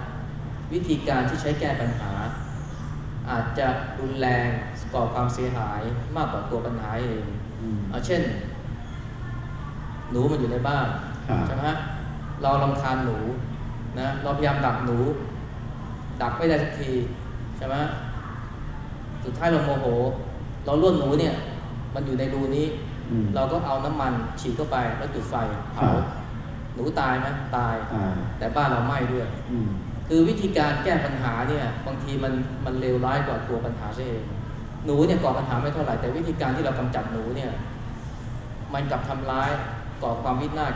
วิธีการที่ใช้แก้ปัญหา อาจจะรุนแรงก่อความเสียหายมากกว่าตัวปัญหาเองอืมเอาเช่น หนูมันอยู่ในบ้านครับใช่ไหมฮะเราลำคาญหนูนะเราพยายามดักหนู ดักไม่ได้สักทีใช่ไหมสุดท้ายเราโมโห เราล้วนหนูเนี่ย มันอยู่ในรูนี้อืมเราก็เอาน้ำมันฉีดเข้าไปแล้วจุดไฟเผาครับหนูตายไหมตายอ่าแต่บ้านเราไหม้ด้วยอืมคือวิธีการแก้ปัญหาเนี่ยบางทีมันมันเลวร้ายกว่าตัวปัญหาซะเองหนูเนี่ยก่อปัญหาไม่เท่าไหร่แต่วิธีการที่เรากำจัดหนูเนี่ย มันกลับทำร้ายก่อความวินาศ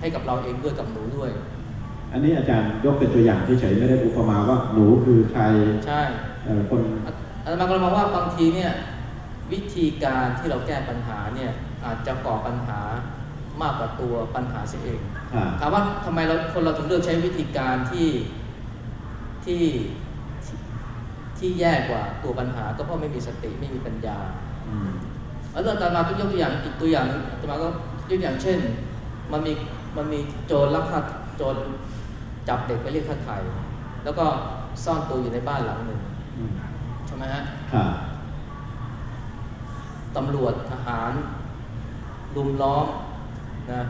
ให้กับเราเองด้วยกับหนูด้วย อันนี้อาจารย์ยกเป็นตัวอย่างเฉยๆไม่ได้อุปมาว่าหนูคือใครใช่เอ่อคน อาอาตมาก็เลยมองว่าบางทีเนี่ยวิธีการที่เราแก้ปัญหาเนี่ยอาจจะก่อปัญหามากกว่าตัวปัญหาเสียเองอ่าถามว่าทำไมเราคนเราถึงเลือกใช้วิธีการที่ที่ที่ที่แย่กว่าตัวปัญหา ก็เพราะไม่มีสติไม่มีปัญญาอืมแล้วอาตมาก็ยกตัวอย่างอีกตัวอย่างหนึ่งอาตมาก็ยกตัวอย่างเช่น มันมีมันมีโจรลักค่าโจรจับเด็กไปเรียกค่าไถ่แล้วก็ซ่อนตัวอยู่ในบ้านหลังหนึ่งอืม ใช่ไหมฮะครับตำรวจทหารลุมล้อมนะ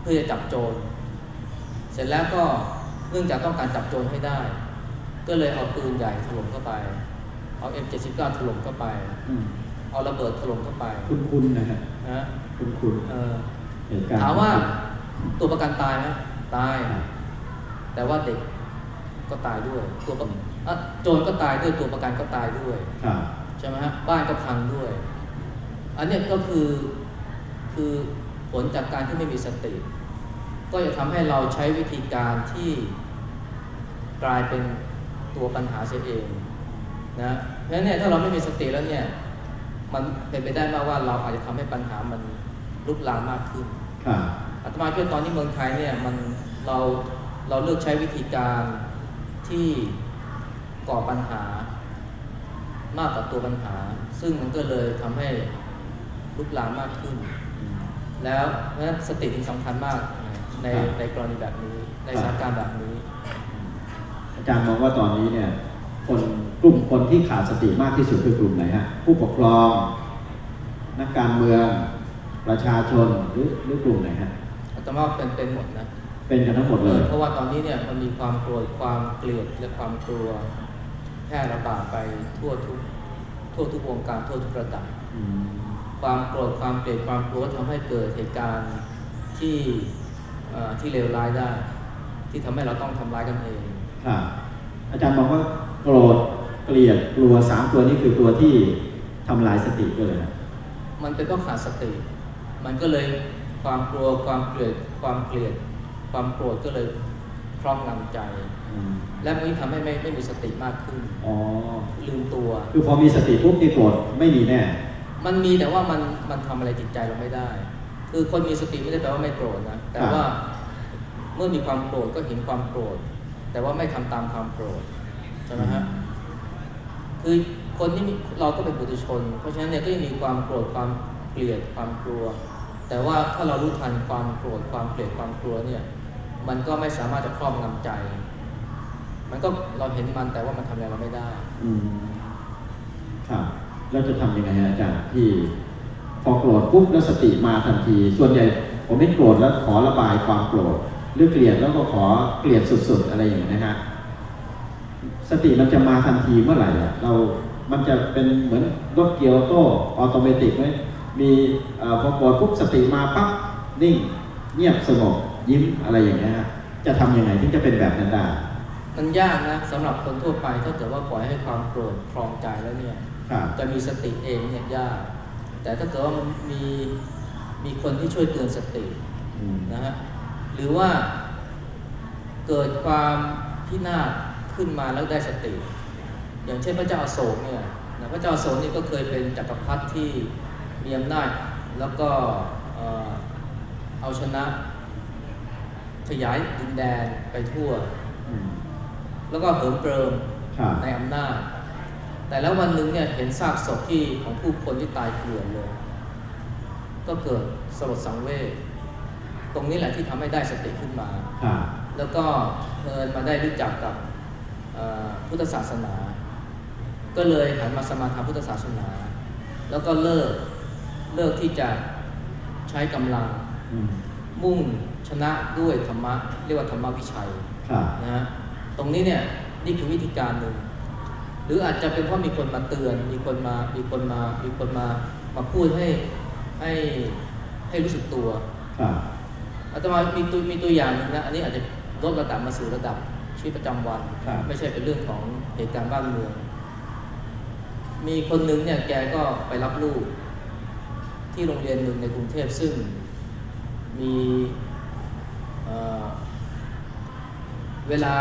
เพื่อจะจับโจร เสร็จแล้วก็เนื่องจากต้องการจับโจรให้ได้ ก็เลยเอาปืนใหญ่ถล่มเข้าไป เอา M79 ถล่มเข้าไปอืมเอาระเบิดถล่มเข้าไป คุณคุณนะฮะนะคุณคุณเออเหตุการณ์ถามว่าตัวประกันตายไหมตายครับแต่ว่าเด็กก็ตายด้วยตัวประอะ โจรก็ตายด้วยตัวประกันก็ตายด้วยครับใช่ไหมฮะบ้านก็พังด้วย อันเนี้ยก็คือคือผลจากการที่ไม่มีสติ ก็จะทำให้เราใช้วิธีการที่กลายเป็นตัวปัญหาเสียเองนะเพราะฉะนั้นเนี่ยถ้าเราไม่มีสติแล้วเนี่ยมันเป็นไปได้มากว่าเราอาจจะทำให้ปัญหามันลุกลามมากขึ้นครับอาตมาคิดว่าตอนนี้เมืองไทยเนี่ยมันเราเราเลือกใช้วิธีการที่ ก่อปัญหามากกว่าตัวปัญหา ซึ่งมันก็เลยทำให้ลุกลามมากขึ้นอืมแล้วเพราะฉะนั้นสติถึงสำคัญมากในครับในกรณีแบบนี้ ในครับสถานการณ์แบบนี้ อาจารย์มองว่าตอนนี้เนี่ยคนกลุ่มคนที่ขาดสติมากที่สุดคือกลุ่มไหนฮะผู้ปกครอง นักการเมืองประชาชนหรือหรือกลุ่มไหนฮะอาตมาว่าเป็นเป็นหมดนะเป็นกันทั้งหมดเลย เพราะว่าตอนนี้เนี่ยมันมีความโกรธความเกลียดและความกลัว แพร่ระบาดไปทั่วทุกทั่วทุกวงการทั่วทุกระดับอืมความโกรธความเกลียดความกลัวทำให้เกิดเหตุการณ์ที่เอ่อที่เลวร้ายได้ ที่ทำให้เราต้องทำร้ายกันเองครับอาจารย์มองว่าโกรธเกลียดกลัวสามตัวนี้คือตัวที่ทำลายสติด้วยเลยนะมันเป็นเพราะขาดสติ มันก็เลยความกลัวความเกลียดความเกลียด ความโกรธก็เลยครอบงำใจอืม และมันทำให้ไม่ไม่มีสติมากขึ้นอ๋อลืมตัว คือพอมีสติปุ๊บนี่โกรธไม่มีแน่ มันมีแต่ว่ามันมันทำอะไรจิตใจเราไม่ได้ คือคนมีสติไม่ได้แปลว่าไม่โกรธนะแต่ว่าเมื่อมีความโกรธก็เห็นความโกรธ แต่ว่าไม่ทำตามความโกรธใช่ไหมฮะคือคนที่เราก็เป็นปุถุชน เพราะฉะนั้นเนี่ยก็ยังมีความโกรธความเกลียดความกลัว แต่ว่าถ้าเรารู้ทันความโกรธความเกลียดความกลัวเนี่ย มันก็ไม่สามารถจะครอบงำใจ มันก็เราเห็นมันแต่ว่ามันทำอะไรเราไม่ได้ อืมครับเราจะทำยังไงอาจารย์ที่ พอโกรธปุ๊บแล้วสติมาทันที ส่วนใหญ่ผมไม่โกรธแล้วขอระบายความโกรธหรือเกลียดแล้วก็ขอเกลียดสุด ๆ อะไรอย่างนี้นะฮะสติมันจะมาทันทีเมื่อไหร่อะเรา มันจะเป็นเหมือนรถเกียร์โต้ออโตเมติกไหมมีพอโกรธปุ๊บสติมาปั๊บนิ่ง เงียบสงบยิ้มอะไรอย่างนี้ฮะจะทำยังไงที่จะเป็นแบบนั้นได้ มันยากนะสำหรับคนทั่วไปถ้าเกิดว่าปล่อยให้ความโกรธครองใจแล้วเนี่ยจะมีสติเองเนี่ยยาก แต่ถ้าเกิดว่ามันมีมีคนที่ช่วยเตือนสตินะฮะหรือว่าเกิดความพินาศขึ้นมาแล้วได้สติ อย่างเช่นพระเจ้าอโศกเนี่ยนะพระเจ้าอโศกนี่ก็เคยเป็นจักรพรรดิที่มีอำนาจแล้วก็เอาชนะขยายดินแดนไปทั่ว แล้วก็เหิมเกริมในอำนาจ แต่แล้ววันหนึ่งเนี่ยเห็นซากศพที่ของผู้คนที่ตายเกลื่อนเลย ก็เกิดสลดสังเวชตรงนี้แหละที่ทำให้ได้สติขึ้นมา แล้วก็เพลินมาได้รู้จักกับพุทธศาสนา ก็เลยหันมาสมาทานพุทธศาสนา แล้วก็เลิกเลิกที่จะใช้กำลังมุ่งชนะด้วยธรรมะ เรียกว่าธรรมวิชัยนะฮะ ตรงนี้เนี่ยนี่คือวิธีการหนึ่ง หรืออาจจะเป็นเพราะมีคนมาเตือน มีคนมา มีคนมา มีคนมา มาพูดให้ให้ให้รู้สึกตัวอาตมามีตัวมีตัวอย่างนึงนะ อันนี้อาจจะลดระดับมาสู่ระดับชีวิตประจำวัน ไม่ใช่เป็นเรื่องของเหตุการณ์บ้านเมือง มีคนหนึ่งเนี่ยแกก็ไปรับลูก ที่โรงเรียนหนึ่งในกรุงเทพซึ่งมีเวลา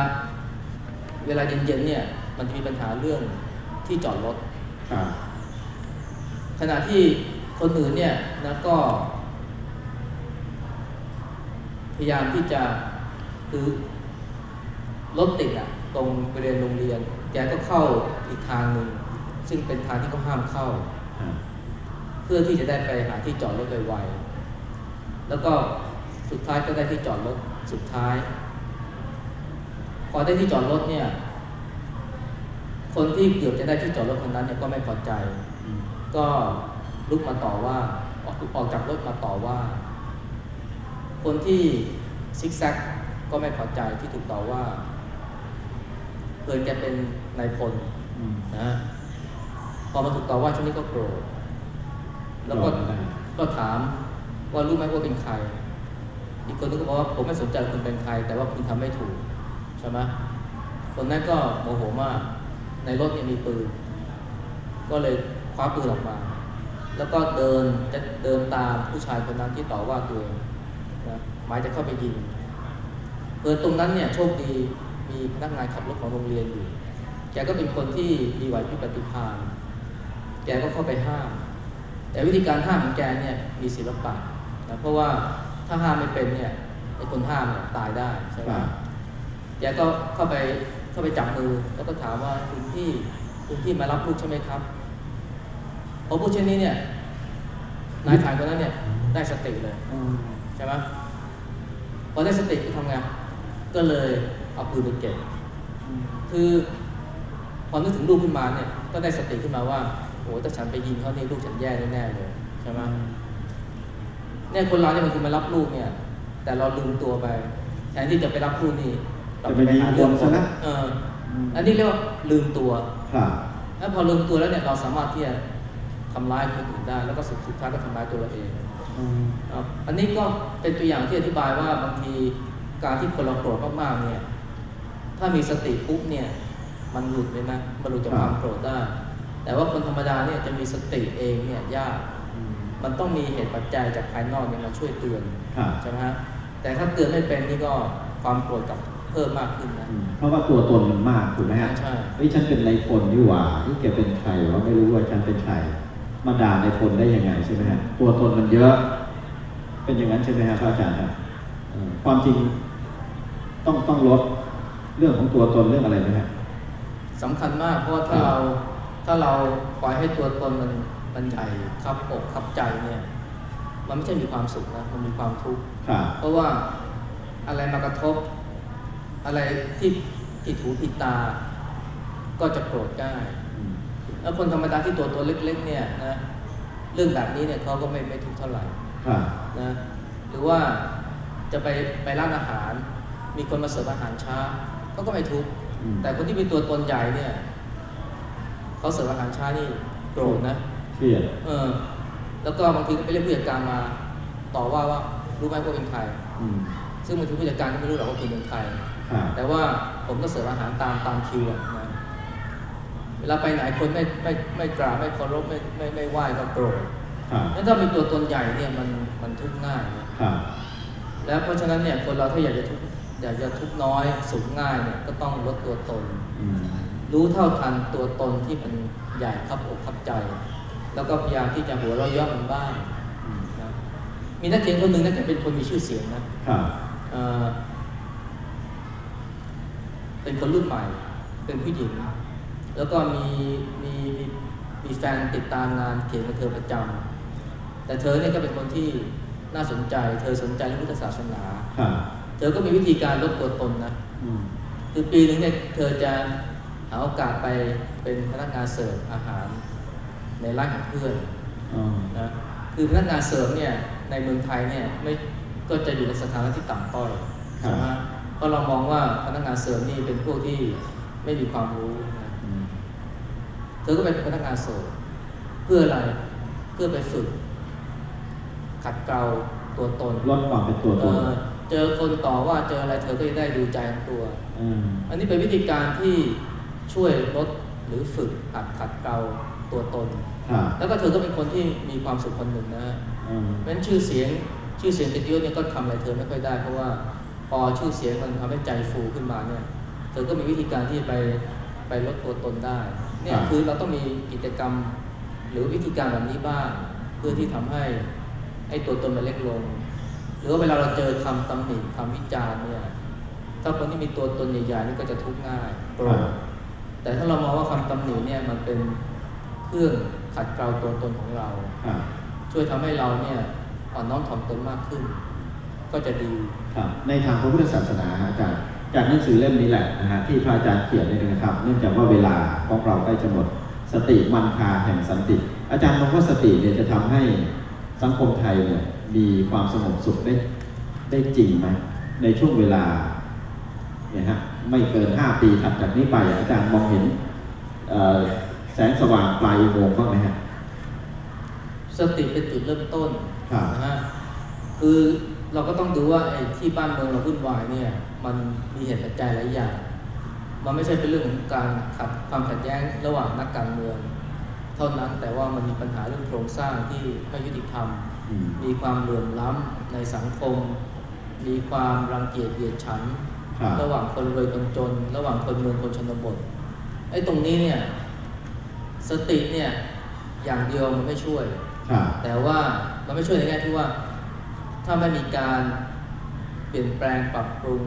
เวลาเย็นๆเนี่ย มันจะมีปัญหาเรื่องที่จอดรถขณะที่คนอื่นเนี่ยนะก็ พยายามที่จะคือรถติดอะตรงบริเวณโรงเรียน แกก็เข้าอีกทางหนึ่งซึ่งเป็นทางที่เขาห้ามเข้า เพื่อที่จะได้ไปหาที่จอดรถไวๆแล้วก็สุดท้ายก็ได้ที่จอดรถสุดท้าย พอได้ที่จอดรถเนี่ย คนที่เกือบจะได้ที่จอดรถคนนั้นเนี่ยก็ไม่พอใจ ก็ลุกมาต่อว่าออกออกจากรถมาต่อว่า คนที่ซิกแซกก็ไม่พอใจที่ถูกต่อว่าเพื่อนแกเป็นนายพลนะพอมาถูกต่อว่าช่วงนี้ก็โกรธแล้วก็ก็ถามว่ารู้ไหมว่าเป็นใคร อีกคนนึงก็บอกว่าผมไม่สนใจคุณเป็นใคร แต่ว่าคุณทำไม่ถูก ใช่ไหมคนนั้นก็โมโหมาก ในรถเนี่ยมีปืน ก็เลยคว้าปืนออกมา แล้วก็เดินจะเดินตามผู้ชายคนนั้นที่ต่อว่าตัวเองนะหมายจะเข้าไปยิงเออตรงนั้นเนี่ยโชคดีมีพนักงานขับรถของโรงเรียนอยู่ แกก็เป็นคนที่มีไหวพริบปฏิภาณแกก็เข้าไปห้าม แต่วิธีการห้ามของแกเนี่ยมีศิลปะนะเพราะว่าถ้าห้ามไม่เป็นเนี่ยไอ้คนห้ามเนี่ยตายได้ใช่ไหม แกก็เข้าไปเข้าไปจับมือ แล้วก็ถามว่าคุณพี่คุณพี่มารับลูกใช่ไหมครับพอพูดเช่นนี้เนี่ยนายฐานคนนั้นเนี่ยได้สติเลยใช่ไหมพอได้สติก็ทำไงก็เลยเอาปืนไปเก็บคือพอนึกถึงลูกขึ้นมาเนี่ยก็ได้สติขึ้นมาว่าโอ้ถ้าฉันไปยิงเขาเนี่ยลูกฉันแย่แน่เลยใช่ไหมเนี่ยคนเราเนี่ยมันคือมารับลูกเนี่ย แต่เราลืมตัวไปแทนที่จะไปรับลูกนี่ เราไปหาเรื่องซะนะเอออันนี้เรียกว่าลืมตัวแล้วพอลืมตัวแล้วเนี่ยเราสามารถที่จะทำร้ายคนอื่นได้ แล้วก็สุดท้ายก็ทำร้ายตัวเราเองอันนี้ก็เป็นตัวอย่างที่อธิบายว่าบางทีการที่คนเราโกรธมากๆเนี่ย ถ้ามีสติปุ๊บเนี่ย มันหลุดเลยนะมันหลุดจากความโกรธได้ แต่ว่าคนธรรมดาเนี่ยจะมีสติเองเนี่ยยาก มันต้องมีเหตุปัจจัยจากภายนอกเนี่ยมาช่วยเตือนใช่ไหมฮะแต่ถ้าเตือนไม่เป็นนี่ก็ความโกรธกับ เพิ่มมากขึ้นนะเพราะว่าตัวตนมันมากถูกไหมฮะใช่เฮ้ยฉันเป็นนายพลนี่หว่าที่แกเป็นใครวะไม่รู้ว่าฉันเป็นใครมาด่านายพลได้ยังไงใช่ไหมฮะตัวตนมันเยอะ เป็นอย่างนั้นใช่ไหมครับพระอาจารย์ครับเอ่อความจริงต้องต้องลดเรื่องของตัวตนเรื่องอะไรไหมครับสำคัญมากเพราะว่าถ้าครับเราถ้าเราปล่อยให้ตัวตนมันมันใหญ่ครับอกครับใจเนี่ย มันไม่ใช่มีความสุขนะมันมีความทุกข์ครับเพราะว่าอะไรมากระทบ อะไรที่ผิดหูผิดตา ก็จะโกรธง่ายอืมแล้วคนธรรมดาที่ตัวตัวเล็ก ๆ เนี่ยนะเรื่องแบบนี้เนี่ยเขาก็ไม่ไม่ทุกข์เท่าไหร่ครับนะหรือว่าจะไปไปร้านอาหาร มีคนมาเสิร์ฟอาหารช้าเขาก็ไม่ทุกข์อืมแต่คนที่เป็นตัวตนใหญ่เนี่ยเขาเสิร์ฟอาหารช้านี่โกรธนะเครียดเออ แล้วก็บางทีก็ไปเรียกผู้จัดการมาต่อว่าว่ารู้ไหมว่าเป็นใครอืมซึ่งบางทีผู้จัดการก็ไม่รู้หรอกว่าคุณเป็นใครครับ แต่ว่าผมก็เสิร์ฟอาหารตามตามคิวอะนะเวลาไปไหนคนไม่ไม่ไม่กราบไม่เคารพไม่ไม่ไม่ไหว้ก็โกรธครับงั้นถ้ามีตัวตนใหญ่เนี่ยมันมันทุกข์ง่ายนะครับแล้วเพราะฉะนั้นเนี่ยคนเราถ้าอยากจะทุกข์อยากจะทุกข์น้อยสุขง่ายเนี่ยก็ต้องลดตัวตนอืมรู้เท่าทันตัวตนที่มันใหญ่ครับอกครับใจ แล้วก็พยายามที่จะหัวเราะเย่อมันบ้างอืมนะมีนักเขียนคนหนึ่งนักเขียนเป็นคนมีชื่อเสียงนะครับ เอ่อเป็นคนรุ่นใหม่ เป็นผู้หญิง แล้วก็มีมีมีมีแฟนติดตามงานเขียนของเธอประจำแต่เธอเนี่ยก็เป็นคนที่น่าสนใจ เธอสนใจเรื่องพุทธศาสนาครับเธอก็มีวิธีการลดตัวตนนะอืมคือปีหนึ่งเนี่ยเธอจะหาโอกาสไปเป็นพนักงานเสิร์ฟอาหารในร้านของเพื่อนอ๋อนะคือพนักงานเสิร์ฟเนี่ยในเมืองไทยเนี่ยไม่ก็จะอยู่ในสถานะที่ต่ำต้อยใช่ไหม เพราะเรามองว่าพนักงานเสิร์ฟนี่เป็นพวกที่ไม่มีความรู้นะอืมเธอก็เป็นพนักงานเสิร์ฟเพื่ออะไรเพื่อไปฝึกขัดเกลาตัวตนลดความเป็นตัวตนเออเจอคนต่อว่าเจออะไรเธอก็จะได้ดูใจของตัวอืมอันนี้เป็นวิธีการที่ช่วยลดหรือฝึกหัดขัดเกลาตัวตนครับแล้วก็เธอก็เป็นคนที่มีความสุขคนหนึ่งนะฮะอืมเพราะฉะนั้นชื่อเสียงชื่อเสียงติดเยอะเนี่ยก็ทำอะไรเธอไม่ค่อยได้เพราะว่า พอชื่อเสียงมันทำให้ใจฟูขึ้นมาเนี่ยเธอก็มีวิธีการที่ไปไปลดตัวตนได้เนี่ยคือเราต้องมีกิจกรรมหรือวิธีการแบบนี้บ้างเพื่อที่ทำให้ไอ้ตัวตนมันเล็กลง หรือว่าเวลาเราเจอคำตำหนิคำวิจารณ์เนี่ยถ้าคนที่มีตัวตนใหญ่ๆนี่ก็จะทุกข์ง่ายโกรธแต่ถ้าเรามองว่าคำตำหนิเนี่ยมันเป็นเครื่องขัดเกลาตัวตนของเราครับช่วยทำให้เราเนี่ยอ่อนน้อมถ่อมตนมากขึ้น ก็จะดีครับในทางพระพุทธศาสนาอาจารย์จากหนังสือเล่มนี้แหละนะฮะที่พระอาจารย์เขียนนี่นะครับ เนื่องจากว่าเวลาของเราใกล้จะหมดสติมันคาแห่งสันติ อาจารย์มองว่าสติเนี่ยจะทำให้สังคมไทยเนี่ยมีความสงบสุขได้ได้จริงไหมในช่วงเวลาเนี่ยฮะไม่เกินห้าปีถัดจากนี้ไปอาจารย์มองเห็นเอ่อแสงสว่างปลายอุโมงค์บ้างไหมฮะสติเป็นจุดเริ่มต้นครับนะฮะคือ เราก็ต้องดูว่าไอ้ที่บ้านเมืองเราวุ่นวายเนี่ย มันมีเหตุปัจจัยหลายอย่าง มันไม่ใช่เป็นเรื่องของการขัดความขัดแย้งระหว่างนักการเมือง เท่านั้นแต่ว่ามันมีปัญหาเรื่องโครงสร้างที่ไม่ยุติธรรมอืมมีความเหลื่อมล้ำในสังคม มีความรังเกียจเหยียดฉันครับระหว่างคนรวยคนจน ระหว่างคนเมืองคนชนบทไอ้ตรงนี้เนี่ยสติเนี่ยอย่างเดียวมันไม่ช่วยครับแต่ว่ามันไม่ช่วยในแง่ที่ว่า ถ้าไม่มีการเปลี่ยนแปลงปรับปรุง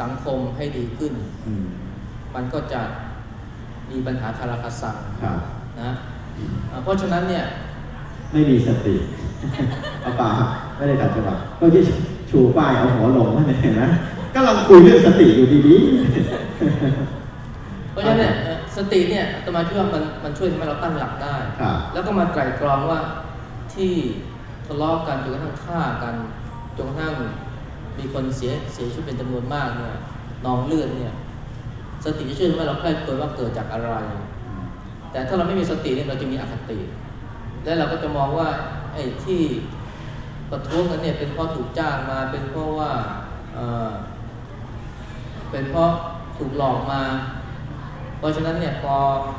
สังคมให้ดีขึ้นอืมมันก็จะมีปัญหาคาราคาซังครับนะอ่าเพราะฉะนั้นเนี่ย ไม่มีสติเอาเปล่าครับไม่ได้ขัดจังหวะเมื่อกี้ชูป้ายเอาหัวลงนั่นเองนะกำลังคุยเรื่องสติอยู่ดีเพราะฉะนั้นเนี่ยเอ่อสติเนี่ยอาตมาคิดว่ามันมันช่วยทำให้เราตั้งหลักได้ครับแล้วก็มาไตร่ตรองว่าที่ ทะเลาะกันจนกระทั่งฆ่ากันจนกระทั่งมีคนเสียเสียชีวิตเป็นจำนวนมากเนี่ยนองเลือดเนี่ย สติจะช่วยทำให้เราใคร่ครวญว่าเกิดจากอะไร แต่ถ้าเราไม่มีสติเนี่ยเราจะมีอคติ และเราก็จะมองว่าไอ้ที่ประท้วงกันเนี่ยเป็นเพราะถูกจ้างมาเป็นเพราะว่าเอ่อเป็นเพราะถูกหลอกมา เพราะฉะนั้นเนี่ยพอ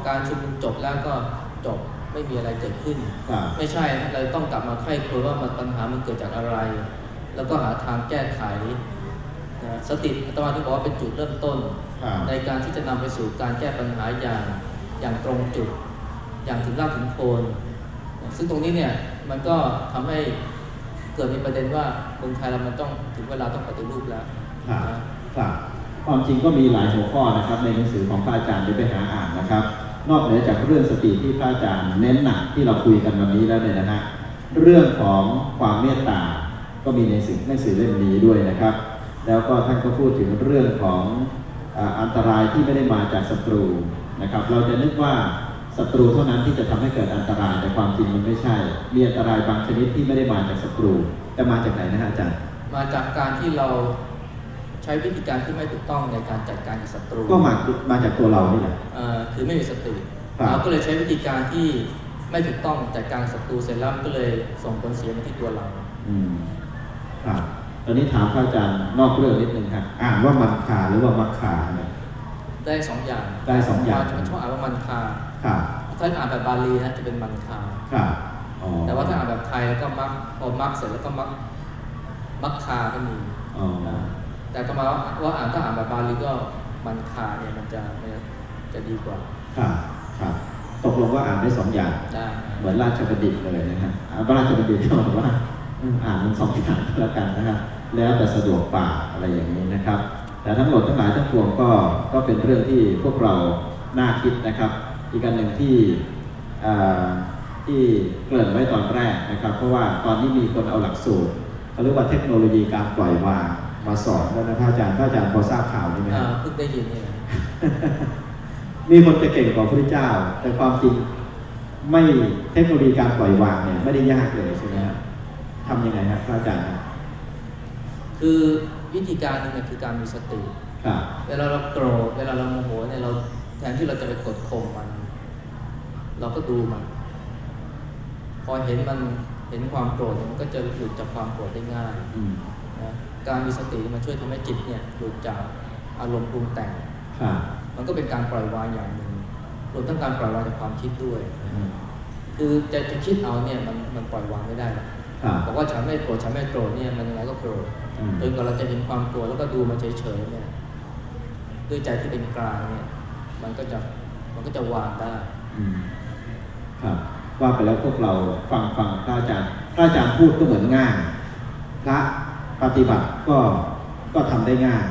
การชุมนุมจบแล้วก็จบ ไม่มีอะไรเกิดขึ้นครับไม่ใช่นะเราต้องกลับมาไข้ครวญว่ามันปัญหามันเกิดจากอะไร แล้วก็หาทางแก้ไขนะสติอาตมาที่บอกว่าเป็นจุดเริ่มต้นครับในการที่จะนำไปสู่การแก้ปัญหาอย่างอย่างตรงจุด อย่างถึงรากถึงโคนนะซึ่งตรงนี้เนี่ยมันก็ทำให้กิดมีประเด็นว่าเมืองไทยเรามันต้องถึงเวลาต้องปฏิรูปแล้วครับนะครับความจริงก็มีหลายหัวข้อนะครับ ในหนังสือของพระอาจารย์เดี๋ยวไปหาอ่านนะครับ นอกเหนือจากเรื่องสติที่พระอาจารย์เน้นหนักที่เราคุยกันวันนี้แล้วเนี่ยนะฮะเรื่องของความเมตตา ก็มีในสื่อหนังสือเล่มนี้ด้วยนะครับ แล้วก็ท่านก็พูดถึงเรื่องของอันตรายที่ไม่ได้มาจากศัตรูนะครับ เราจะนึกว่าศัตรูเท่านั้นที่จะทำให้เกิดอันตรายแต่ความจริงมันไม่ใช่ มีอันตรายบางชนิดที่ไม่ได้มาจากศัตรูแต่มาจากไหนนะฮะอาจารย์ มาจากการที่เรา ใช้วิธีการที่ไม่ถูกต้องในการจัดการกับศัตรูก็มามาจากตัวเรานี่แหละเอ่อคือไม่มีสติครับเราก็เลยใช้วิธีการที่ไม่ถูกต้องจัดการศัตรูเสร็จแล้วมันก็เลยส่งผลเสียมาที่ตัวเราอืมครับตอนนี้ถามพระอาจารย์นอกเรื่องนิดนึงครับอ่านว่ามันคาหรือว่ามักคาเนี่ยได้สองอย่างได้สองอย่างชอบอ่านว่ามันคาครับถ้าอ่านแบบบาลีนะจะเป็นมันคาครับอ๋อแต่ว่าถ้าอ่านแบบไทยแล้วก็มักพอมักเสร็จแล้วก็มักมักคาก็มีอ๋อนะ แต่ก็มาว่าว่าอ่านถ้าอ่านแบบบาลีก็มันคาเนี่ยมันจะมันจะดีกว่าครับครับตกลงว่าอ่านได้สองอย่างได้เหมือนราชบัณฑิตเลยนะฮะอ่าพระราชบัณฑิตก็บอกว่าอืมอ่านมันสองอย่างก็แล้วกันนะครับแล้วแต่สะดวกปากอะไรอย่างนี้นะครับ แต่ทั้งหมดทั้งหลายทั้งปวงก็ก็เป็นเรื่องที่พวกเราน่าคิดนะครับ อีกอันหนึ่งที่อ่าที่เกริ่นไว้ตอนแรกนะครับ เพราะว่าตอนนี้มีคนเอาหลักสูตรเขาเรียกว่าเทคโนโลยีการปล่อยวาง มาสอนแล้วนะพระอาจารย์พระอาจารย์พอทราบข่าวนี้ไหมคอ่ารับเพิ่งได้ยินเนี่ยมีคนจะเก่งกว่าพระเจ้า แต่ความจริงไม่เทคโนโลยีการปล่อยวางเนี่ยไม่ได้ยากเลยใช่ไหมครับทำยังไงครับพระอาจารย์ครับคือวิธีการหนึงเนี่ยคือการมีสติครับเวลาเราโกรธเวลาเราโมโหเนี่ยเราแทนที่เราจะไปกดข่มมัน เราก็ดูมัน พอเห็นมันเห็นความโกรธเนี่ยมันก็จะหลุดจากความโกรธได้ง่ายอืมนะ การมีสติมันช่วยทำให้จิตเนี่ยหลุดจากอารมณ์ปรุงแต่งครับมันก็เป็นการปล่อยวางอย่างหนึ่งรวมทั้งการปล่อยวางจากความคิดด้วยนะอืมคือจะจะคิดเอาเนี่ยมันมันปล่อยวางไม่ได้หรอกครับบอกว่าฉันไม่โกรธฉันไม่โกรธเนี่ยมันยังไงก็โกรธอืมจนกว่าเราจะเห็นความโกรธแล้วก็ดูมันเฉยๆเนี่ยด้วยใจที่เป็นกลางเนี่ย มันก็จะมันก็จะวางได้อืมครับว่าไปแล้วพวกเราฟังฟังพระอาจารย์พระอาจารย์พูดก็เหมือนง่ายพระ ปฏิบัติก็ก็ทำได้ง่าย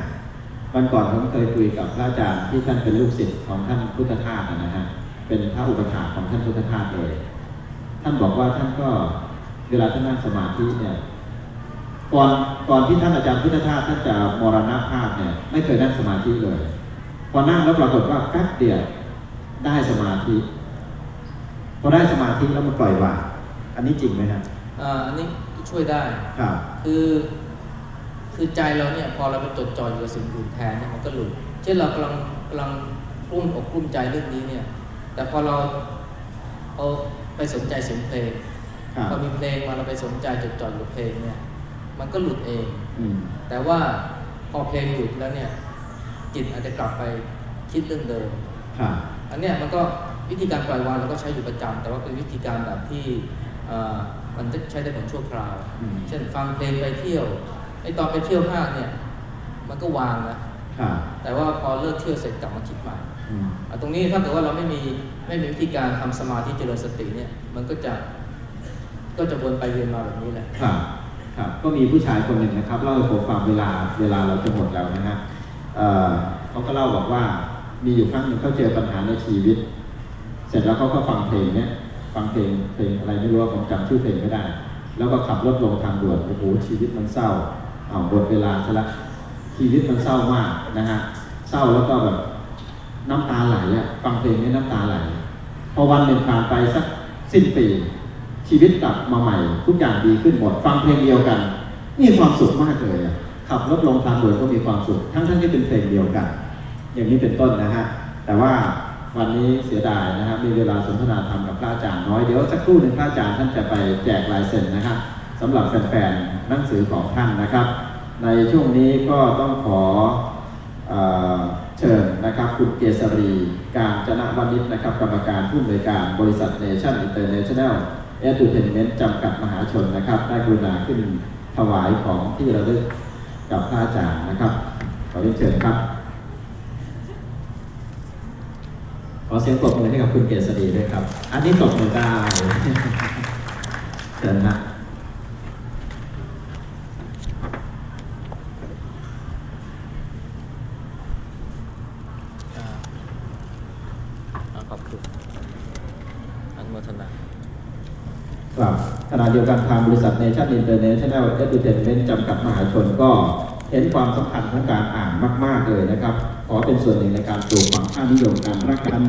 วันก่อนผมเคยคุยกับพระอาจารย์ที่ท่านเป็นลูกศิษย์ของท่านพุทธทาสนะฮะเป็นพระอุปถาของท่านพุทธทาสเลย ท่านบอกว่าท่านก็เวลาท่านนั่งสมาธิเนี่ยก่อนก่อนที่ท่านอาจารย์พุทธทาสท่านจะมรณภาพเนี่ยไม่เคยนั่งสมาธิเลย พอนั่งแล้วปรากฏว่าแป๊บเดียวได้สมาธิพอได้สมาธิแล้วมันปล่อยวางอันนี้จริงไหมครับอ่าอันนี้ช่วยได้ครับคือ คือใจเราเนี่ยพอเราไปจดจ่ออยู่กับสิ่งอื่นแทนเนี่ยมันก็หลุด เช่นเรากำลังกำลังกลุ้มอกกลุ้มใจเรื่องนี้เนี่ย แต่พอเราเอาไปสนใจเสียงเพลงครับพอมีเพลงมาเราไปสนใจจดจ่ออยู่กับเพลงเนี่ย มันก็หลุดเองอืมแต่ว่าพอเพลงหยุดแล้วเนี่ย จิตอาจจะกลับไปคิดเรื่องเดิมครับอันเนี้ยมันก็วิธีการปล่อยวางเราก็ใช้อยู่ประจำแต่ว่าเป็นวิธีการแบบที่เอ่อมันจะใช้ได้ผลชั่วคราวอืมเช่นฟังเพลงไปเที่ยว ไอตอนไปเที่ยวห้างเนี่ย มันก็วางนะครับแต่ว่าพอเลิกเที่ยวเสร็จกลับมาคิดใหม่อืมอะตรงนี้ถ้าเกิดว่าเราไม่มีไม่มีวิธีการทำสมาธิเจริญสติเนี่ย มันก็จะก็จะวนไปเวียนมาแบบนี้แหละครับครับก็มีผู้ชายคนหนึ่งนะครับเล่าให้ผมฟังเวลาเวลาเราจะหมดแล้วนะฮะเอ่อเขาก็เล่าบอกว่ามีอยู่ครั้งหนึ่งเขาเจอปัญหาในชีวิต เสร็จแล้วเขาก็ฟังเพลงเนี้ยฟังเพลงเพลงอะไรไม่รู้ว่าผมจำชื่อเพลงไม่ได้ แล้วก็ขับรถลงทางด่วนโอ้โหชีวิตมันเศร้า อ้าหมดเวลาซะละชีวิตมันเศร้ามากนะฮะเศร้าแล้วก็แบบน้ำตาไหลอะฟังเพลงนี้น้ำตาไหลพอวันหนึ่งผ่านไปสักสิ้นปี ชีวิตกลับมาใหม่ ทุกอย่างดีขึ้นหมดฟังเพลงเดียวกันมีความสุขมากเลยอะขับรถลงทางด่วนก็มีความสุขทั้งทั้งที่เป็นเพลงเดียวกัน อย่างนี้เป็นต้นนะฮะแต่ว่าวันนี้เสียดายนะฮะมีเวลาสนทนาธรรมกับพระอาจารย์น้อยเดี๋ยวสักครู่หนึ่งพระอาจารย์ท่านจะไปแจกลายเซ็นนะครับ สำหรับแฟนๆหนังสือของท่านนะครับ ในช่วงนี้ก็ต้องขอเอ่อเชิญนะครับคุณเกษรีการจนะวณิชนะครับ กรรมการผู้อำนวยการบริษัทเนชั่นอินเตอร์เนชั่นแนลเอทูเทนเมนต์จำกัดมหาชนนะครับ ได้กรุณาขึ้นถวายของที่ระลึกกับพระอาจารย์นะครับ ขอเรียนเชิญครับ ขอเสียงปรบมือให้กับคุณเกษรีด้วยครับ อันนี้ตบมือได้เชิญนะ ธุอนุโมทนา ครับ การทางบริษัทเนชั่นอินเตอร์เนชั่นแนลเอดูเทนเมนต์จำกัดมหาชนก็เห็นความสำคัญของการอ่านมาก ๆ เลยนะครับ ขอเป็นส่วนหนึ่งในการปลูกฝังค่านิยมการรักการอ่าน